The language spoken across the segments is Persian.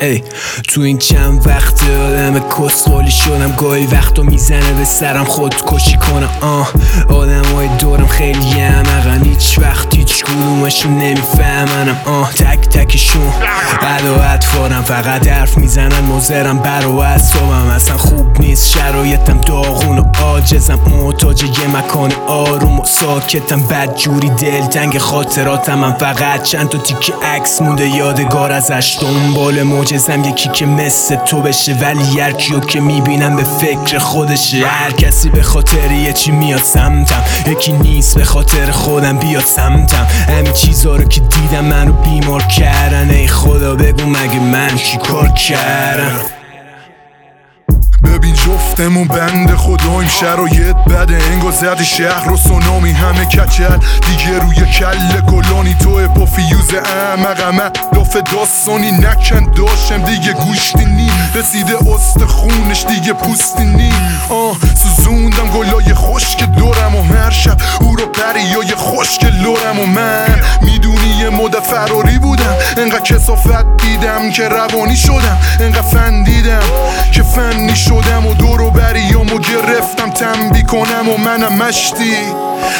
ای تو این چند وقت آدم کسخالی شدم گاهی وقتو می‌زنه به سرم خودکشی کنم آه آدم های دورم خیلی همقن هیچ وقت هیچ کدومشون نمیفهمنم. آه تک تکشون بد و اطفارم فقط حرف می‌زنن مزرم بر و اصابم اصلا خوب نیست شرایطم داغون و عاجزم. محتاج یه مکان آروم و ساکتم. بد جوری دلتنگ خاطراتم من فقط چند تا تیک عکس مونده یادگار ازش. دنبال معجزم یکی که مثل تو بشه. ولی هر کیو که می‌بینم به فکر خودشه. هر کسی به خاطر یه چی میاد سمتم. یکی نیست به خاطر خودم بیاد سمتم. همین چیزا رو که دیدم منو بیمار کردن؟ ای خدا بگو مگه من چی کار کردم؟ ببین جفتمون بند خداییم شرایط بده انگا زد شهر و سونامی همه کچل. دیگه روی کل گلانی تو با فیوز احمقمه لاف داستانی نکن داشتم دیگه گوشتی نی. رسیده است خونش دیگه پوستی نی. آه سوزوندم گلای خشک دورم و هر شب رو پریای خشک لورم و من. می‌دونی یه مد فراری بودم. انقدر کسافت دیدم که روانی شدم. انقدر فندیدم که فنی شدم و دورو بریامو گرفتم تنبی کنم و منم مشتی.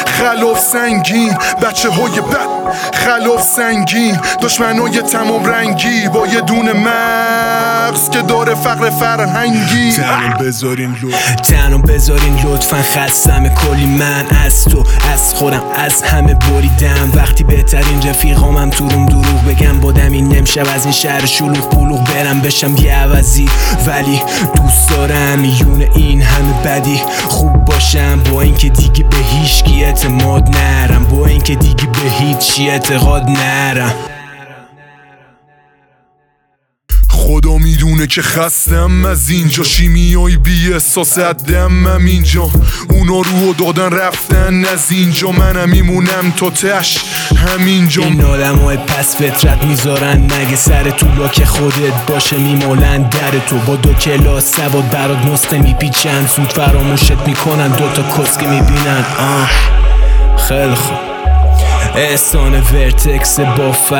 خلاف سنگین بچه های بد. خلاف سنگین دشمنای تمام رنگی. با یه دونه مغز که داره فقر فرهنگی. تنم بذارین لو تنو بذارین لطفا. خستم کلی من از تو از خودم از همه بریدم. وقتی بهترین رفیقامم تو روم دروغ بگم بادم این نمشب از این شهر شلوغ پلوغ برم بشم یه عوضی. ولی دوست دارم میون این همه بدی. خوب باشم با اینکه دیگه به هیچ اعتماد نرم. با اینکه دیگه به هیچی اعتقاد نرم. خدا می‌دونه که خستم. از اینجا شیمیایی بی احساس دمم اینجا اونا رو دادن رفتن. از اینجا منم میمونم تا تش. همینجا. این آدم های پس فطرت می‌ذارن. مگه سر تو که خودت باشه میمالن در تو. با دو کلاس سواد برات مسته میپیچن. زود فراموشت می‌کنن. دوتا کسکه می‌بینن. آه خیلی خوب. احسان ورتکس بافت